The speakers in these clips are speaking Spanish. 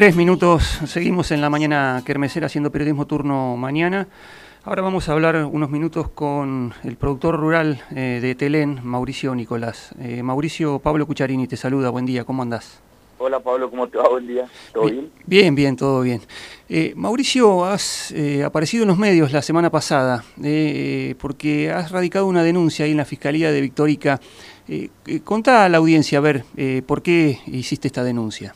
Tres minutos, seguimos en la mañana kermesera haciendo periodismo turno mañana. Ahora vamos a hablar unos minutos con el productor rural eh, de Telén, Mauricio Nicolás. Eh, Mauricio, Pablo Cucharini te saluda, buen día, ¿cómo andás? Hola Pablo, ¿cómo te va? Buen día, ¿todo bien? Bien, bien, todo bien. Eh, Mauricio, has aparecido en los medios la semana pasada porque has radicado una denuncia ahí en la Fiscalía de Victorica. contá a la audiencia a ver por qué hiciste esta denuncia.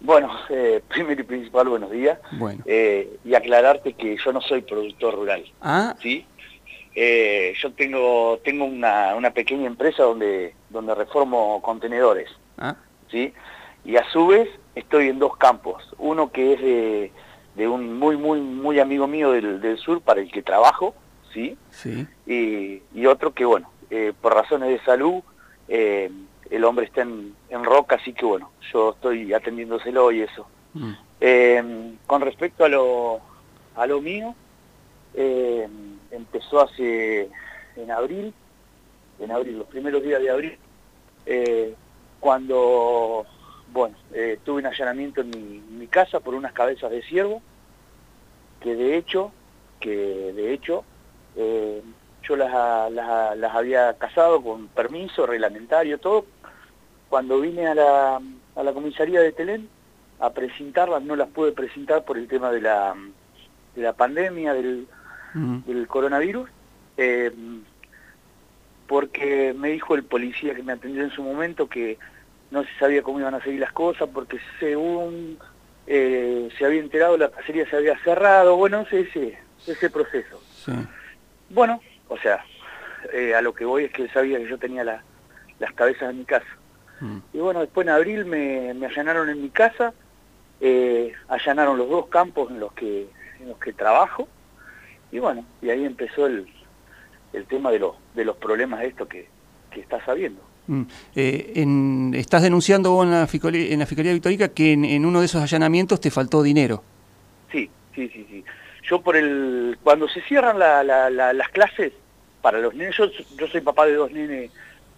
Bueno, eh, primero y principal, buenos días. Eh, y aclararte que yo no soy productor rural. Ah. ¿sí? Eh, yo tengo tengo una, una, pequeña empresa donde, donde reformo contenedores. Ah. ¿sí? Y a su vez estoy en dos campos. Uno que es de, de un muy, muy, muy amigo mío del, del, sur para el que trabajo. ¿sí? Sí. Y, y otro que, bueno, por razones de salud el hombre está en, roca, así que bueno, yo estoy atendiéndoselo y eso. Mm. Eh, con respecto a lo, a lo mío, eh, empezó hace en abril, en abril, los primeros días de abril, eh, cuando, bueno, tuve un allanamiento en mi, casa por unas cabezas de ciervo, que de hecho, que de hecho, yo las, las, las había casado con permiso reglamentario, todo, cuando vine a la, a la comisaría de Telén a presentarlas, no las pude presentar por el tema de la, de la pandemia, del, del coronavirus, eh, porque me dijo el policía que me atendió en su momento que no se sabía cómo iban a seguir las cosas, porque según eh, se había enterado la cacería se había cerrado, bueno, ese, ese proceso. Bueno, o sea, eh, a lo que voy es que él sabía que yo tenía las cabezas en mi casa. Mm. Y bueno, después en abril me, allanaron en mi casa, eh, allanaron los dos campos en los que, en los que trabajo, y bueno, y ahí empezó el, el tema de, los de los problemas de esto que, que estás sabiendo. Mm. Eh, en, estás denunciando vos en la, Fiscalía, en la Fiscalía Victorica que en, uno de esos allanamientos te faltó dinero. Sí, sí, sí, sí. Yo por el... Cuando se cierran las clases para los nenes, yo, yo soy papá de dos nenes,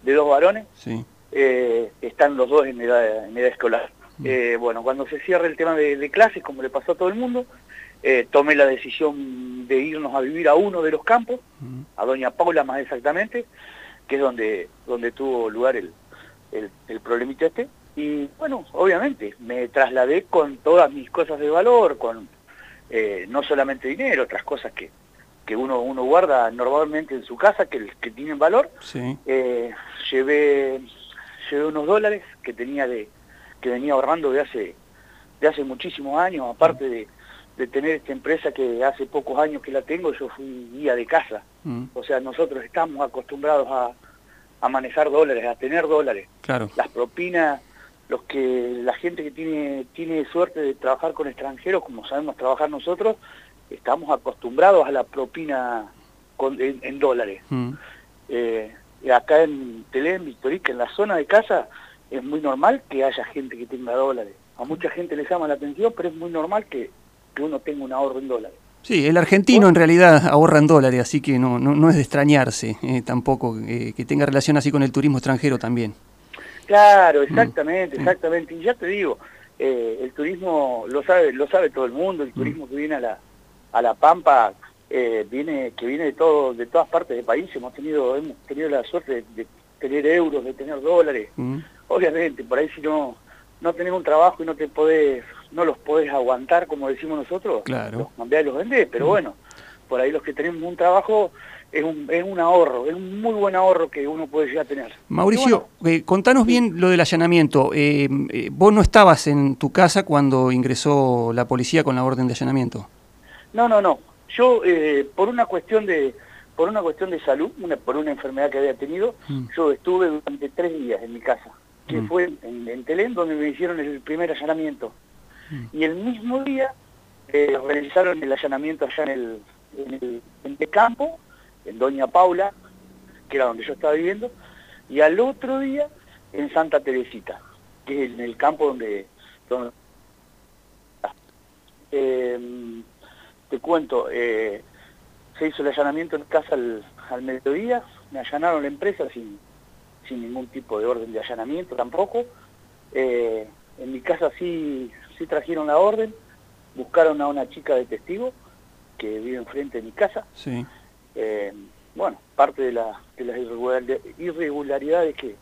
de dos varones, sí eh, están los dos en edad, en edad escolar. Mm. Eh, bueno, cuando se cierra el tema de, clases, como le pasó a todo el mundo, eh, tomé la decisión de irnos a vivir a uno de los campos, mm. a Doña Paula más exactamente, que es donde, donde tuvo lugar el, el, problemita este. Y bueno, obviamente, me trasladé con todas mis cosas de valor, con no solamente dinero, otras cosas que, que uno, uno guarda normalmente en su casa, que, que tienen valor. Sí. llevé llevé unos dólares que tenía de que venía ahorrando de hace de hace muchísimos años, aparte de, de tener esta empresa que hace pocos años que la tengo, yo fui guía de casa. Mm. O sea, nosotros estamos acostumbrados a, a manejar dólares, a tener dólares. Claro. Las propinas, los que la gente que tiene tiene suerte de trabajar con extranjeros, como sabemos trabajar nosotros, estamos acostumbrados a la propina con, en, dólares. Mm. Eh, acá en Telén, Victorica, en la zona de casa, es muy normal que haya gente que tenga dólares. A mucha gente le llama la atención, pero es muy normal que, uno tenga un ahorro en dólares. Sí, el argentino en realidad ahorra en dólares, así que no, no, es de extrañarse eh, tampoco eh, que tenga relación así con el turismo extranjero también. Claro, mm. exactamente, mm. exactamente. Y ya te digo, eh, el turismo lo sabe, lo sabe todo el mundo, el mm. turismo que viene a la, a la Pampa eh, viene que viene de todo de todas partes del país hemos tenido hemos tenido la suerte de, tener euros de tener dólares mm. obviamente por ahí si no no tenés un trabajo y no te podés no los podés aguantar como decimos nosotros claro. los cambiás y los vendés pero mm. bueno por ahí los que tenemos un trabajo es un, es un ahorro, es un muy buen ahorro que uno puede llegar a tener. Mauricio, eh, contanos bien lo del allanamiento. Eh, ¿Vos no estabas en tu casa cuando ingresó la policía con la orden de allanamiento? No, no, no. Yo, eh, por una cuestión de por una cuestión de salud, una, por una enfermedad que había tenido, mm. yo estuve durante tres días en mi casa, que mm. fue en, Telén, donde me hicieron el primer allanamiento. Mm. Y el mismo día eh, realizaron el allanamiento allá en el, en el, campo, en Doña Paula, que era donde yo estaba viviendo, y al otro día en Santa Teresita, que es en el campo donde... donde eh, te cuento, eh, se hizo el allanamiento en casa al, mediodía, me allanaron la empresa sin, sin ningún tipo de orden de allanamiento tampoco. Eh, en mi casa sí, sí trajeron la orden, buscaron a una chica de testigo que vive enfrente de mi casa. Sí. Eh, bueno, parte de, la, de las irregularidades que,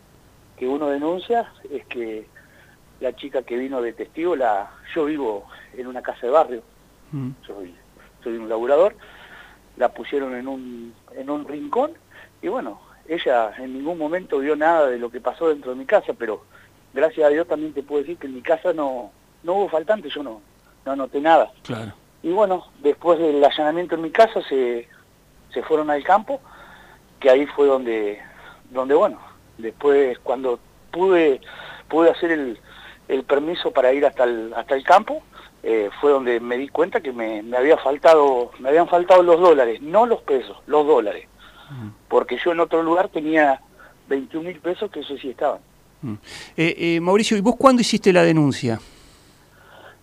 que uno denuncia es que la chica que vino de testigo, la, yo vivo en una casa de barrio, mm. soy, soy un laburador, la pusieron en un, en un rincón y bueno, ella en ningún momento vio nada de lo que pasó dentro de mi casa, pero gracias a Dios también te puedo decir que en mi casa no, no hubo faltante, yo no, no noté nada. Claro. Y bueno, después del allanamiento en mi casa se, se fueron al campo, que ahí fue donde, donde bueno, después cuando pude, pude hacer el, el permiso para ir hasta el, hasta el campo, eh, fue donde me di cuenta que me, me, había faltado, me habían faltado los dólares, no los pesos, los dólares. Porque yo en otro lugar tenía 21 mil pesos que eso sí estaban. Eh, eh, Mauricio, ¿y vos cuándo hiciste la denuncia?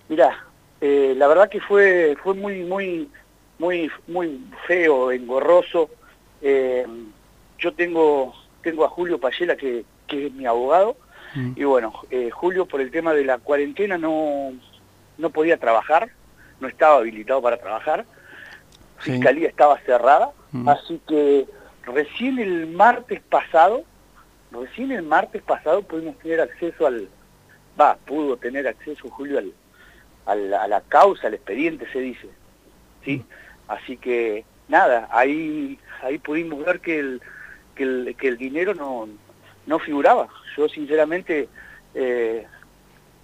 Mirá, eh, la verdad que fue, fue muy, muy, muy, muy feo, engorroso. Yo tengo, tengo a Julio Payela, que, que es mi abogado, mm. y bueno, eh, Julio por el tema de la cuarentena no, no podía trabajar, no estaba habilitado para trabajar, Fiscalía estaba cerrada, mm. así que recién el martes pasado, recién el martes pasado pudimos tener acceso al, va, pudo tener acceso Julio al, a la, causa, al expediente se dice. ¿sí? Mm. Así que nada, ahí, ahí pudimos ver que el, que el, que el dinero no, no figuraba. Yo sinceramente eh,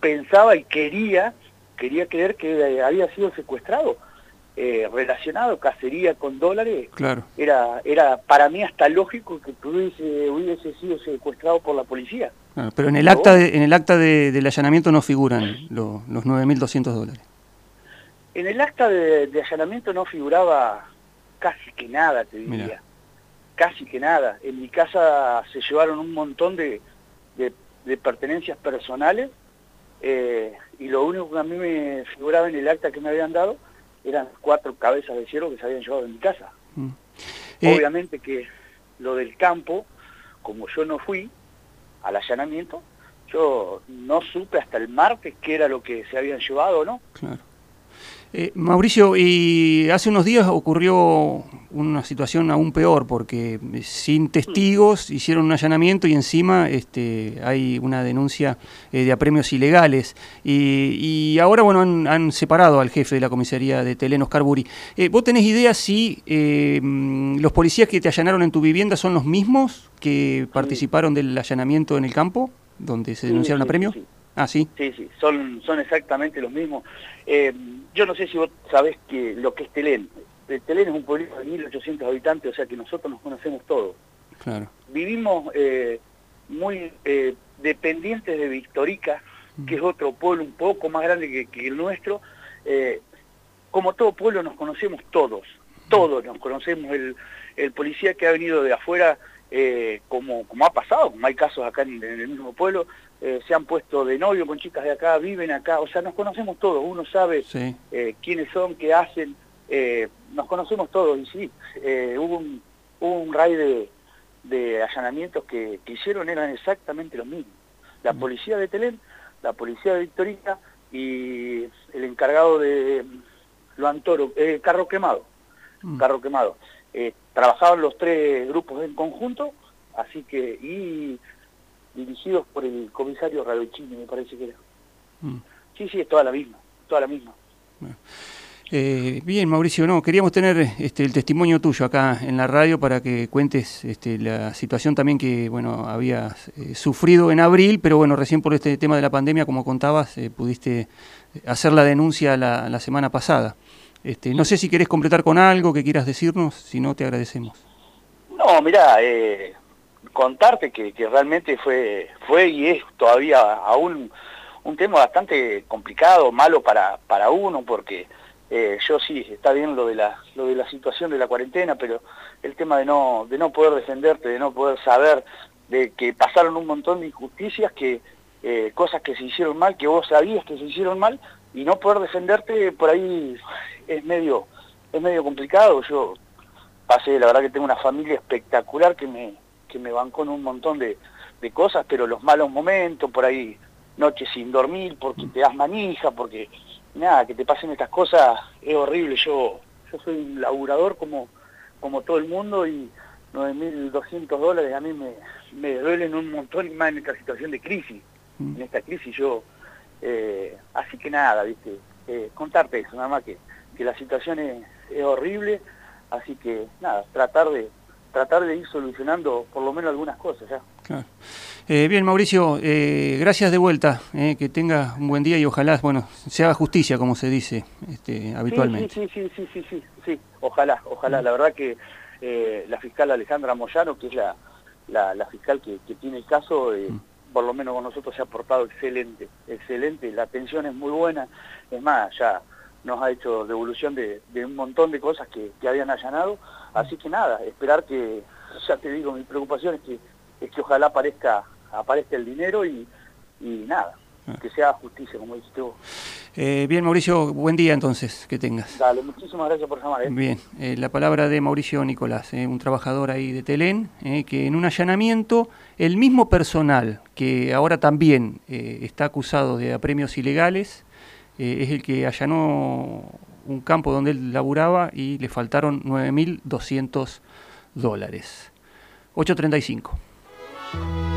pensaba y quería, quería creer que había sido secuestrado. Eh, relacionado, cacería con dólares, claro. era, era para mí hasta lógico que hubiese, hubiese sido secuestrado por la policía. pero en el acta de, en el acta de, del allanamiento no figuran los 9.200 dólares. En el acta de, allanamiento no figuraba casi que nada, te diría. Casi que nada. En mi casa se llevaron un montón de, de pertenencias personales eh, y lo único que a mí me figuraba en el acta que me habían dado eran cuatro cabezas de ciervo que se habían llevado en mi casa. Mm. Eh, Obviamente que lo del campo, como yo no fui al allanamiento, yo no supe hasta el martes qué era lo que se habían llevado o no. Claro. Eh, Mauricio, y hace unos días ocurrió una situación aún peor, porque sin testigos hicieron un allanamiento y encima este, hay una denuncia eh, de apremios ilegales. Y, ahora, bueno, han, separado al jefe de la comisaría de Telén, Oscar Buri. Eh, ¿Vos tenés idea si los policías que te allanaron en tu vivienda son los mismos que participaron del allanamiento en el campo, donde se denunciaron apremios? Ah, sí. Sí, sí, son, son exactamente los mismos. Eh, yo no sé si vos sabés que lo que es Telén. Eh, Telén es un pueblo de 1.800 habitantes, o sea que nosotros nos conocemos todos. Claro. Vivimos eh, muy dependientes de Victorica, que es otro pueblo un poco más grande que, el nuestro. como todo pueblo nos conocemos todos, todos nos conocemos. El, el policía que ha venido de afuera eh, como, como ha pasado, como hay casos acá en, el mismo pueblo, eh, se han puesto de novio con chicas de acá, viven acá, o sea, nos conocemos todos, uno sabe eh, quiénes son, qué hacen, nos conocemos todos, y sí, hubo un, un raid de, allanamientos que, hicieron, eran exactamente los mismos. La mm. policía de Telén, la policía de Victorita y el encargado de lo Antoro, carro quemado, mm. carro quemado. Eh, trabajaban los tres grupos en conjunto, así que, y dirigidos por el comisario Radechini, me parece que era. Mm. Sí, sí, es toda la misma, toda la misma. Eh, bien, Mauricio, no, queríamos tener este, el testimonio tuyo acá en la radio para que cuentes este, la situación también que bueno habías eh, sufrido en abril, pero bueno, recién por este tema de la pandemia, como contabas, pudiste hacer la denuncia la semana pasada. Este, no sé si querés completar con algo que quieras decirnos, si no te agradecemos. No, mirá, eh, contarte que, realmente fue, fue y es todavía aún un tema bastante complicado, malo para, para uno, porque eh, yo sí, está bien lo de, la, lo de la situación de la cuarentena, pero el tema de no, de no poder defenderte, de no poder saber de que pasaron un montón de injusticias, que eh, cosas que se hicieron mal, que vos sabías que se hicieron mal, y no poder defenderte por ahí es medio, es medio complicado. Yo pasé, la verdad que tengo una familia espectacular que me, que me bancó en un montón de, cosas, pero los malos momentos, por ahí noches sin dormir, porque te das manija, porque nada, que te pasen estas cosas es horrible. Yo, yo soy un laburador como, como todo el mundo y 9.200 dólares a mí me, me duelen un montón y más en esta situación de crisis. Mm. En esta crisis yo... Eh, así que nada, viste, eh, contarte eso, nada más que, que la situación es, es horrible, así que nada, tratar de tratar de ir solucionando por lo menos algunas cosas ya. Eh, bien, Mauricio, eh, gracias de vuelta, eh, que tenga un buen día y ojalá, bueno, se haga justicia, como se dice este, habitualmente. Sí, sí, sí, sí, sí, sí, ojalá, ojalá. La verdad que la fiscal Alejandra Moyano, que es la, la, fiscal que, tiene el caso, mm. Por lo menos con nosotros se ha portado excelente, excelente, la atención es muy buena, es más, ya nos ha hecho devolución de, un montón de cosas que, habían allanado, así que nada, esperar que, ya te digo, mi preocupación es que, que ojalá aparezca, aparezca el dinero y, nada, ah. que sea justicia, como dijiste vos. Eh, bien, Mauricio, buen día entonces, que tengas. Dale, muchísimas gracias por llamar. ¿eh? Bien, eh, la palabra de Mauricio Nicolás, un trabajador ahí de Telén, que en un allanamiento, el mismo personal que ahora también está acusado de apremios ilegales, es el que allanó un campo donde él laburaba y le faltaron 9.200 dólares. 8.35.